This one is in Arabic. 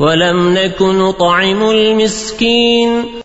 ولم نك نطعم المسكين.